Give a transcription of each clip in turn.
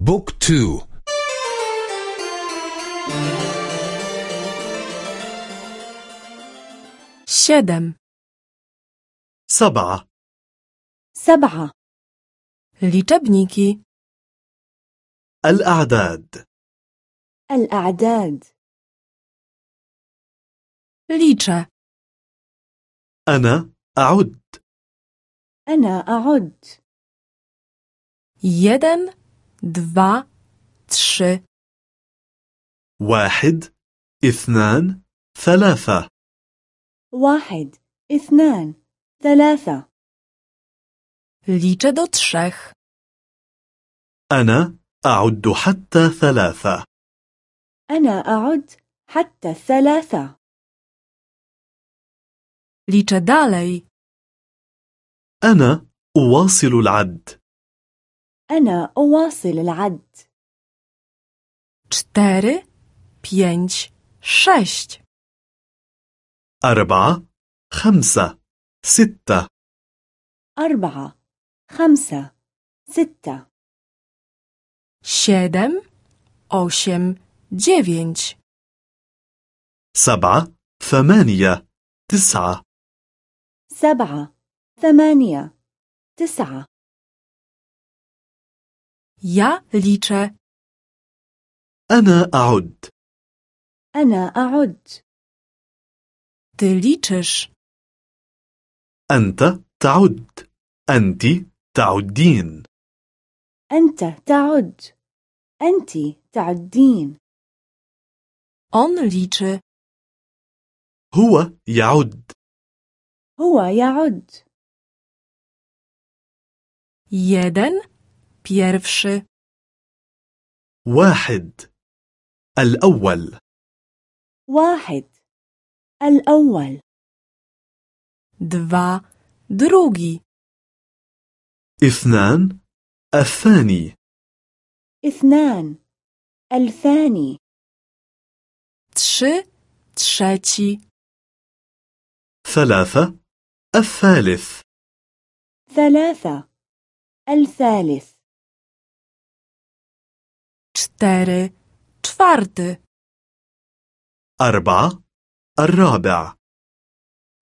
بوك تو. siedem, سبعة. سبعة. liczebniki, الأعداد. الأعداد. liczę, أنا أعد. أنا أعد. jeden, dwa, trzy, واحد اثنان ثلاثة. واحد اثنان ثلاثة. Liczę do trzech, أنا أعد حتى ثلاثة. أنا أعد حتى الثلاثة liczę dalej, أنا أواصل العد. أنا أواصل العد. cztery, pięć, sześć, أربعة خمسة ستة. أربعة خمسة ستة. siedem, osiem, dziewięć, سبعة ثمانية تسعة. سبعة ثمانية تسعة. Ja liczę, أنا أعد. أنا أعد. Ty liczysz, أنت تعد. أنت تعدين. أنت تعد. أنت تعدين. On liczy, هو يعد. هو يعد. Jeden, pierwszy, واحد. الأول. واحد. الأول. Dwa, drugi, اثنان. الثاني. اثنان. الثاني. Trzy, trzeci, ثلاثة. الثالث. ثلاثة. الثالث. Cztery, czwarty, أربعة الرابع.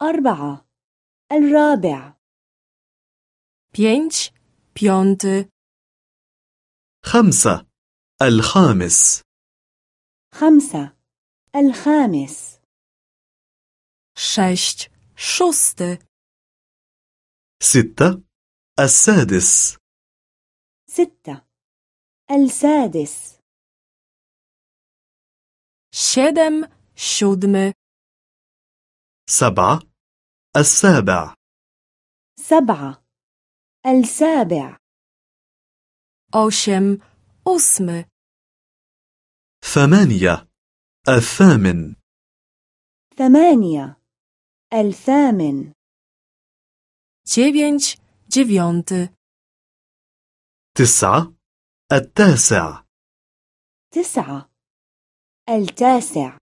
أربعة الرابع. Pięć, piąty, خمسة الخامس. خمسة الخامس. Sześć, szósty, ستة السادس. ستة السادس. Siedem, siódmy, سبعة السابع. سبعة السابع. osiem, ósmy, ثمانية. الثامن. ثمانية. الثامن. dziewięć, dziewiąty, تسعة. التاسع. تسعة. التاسع.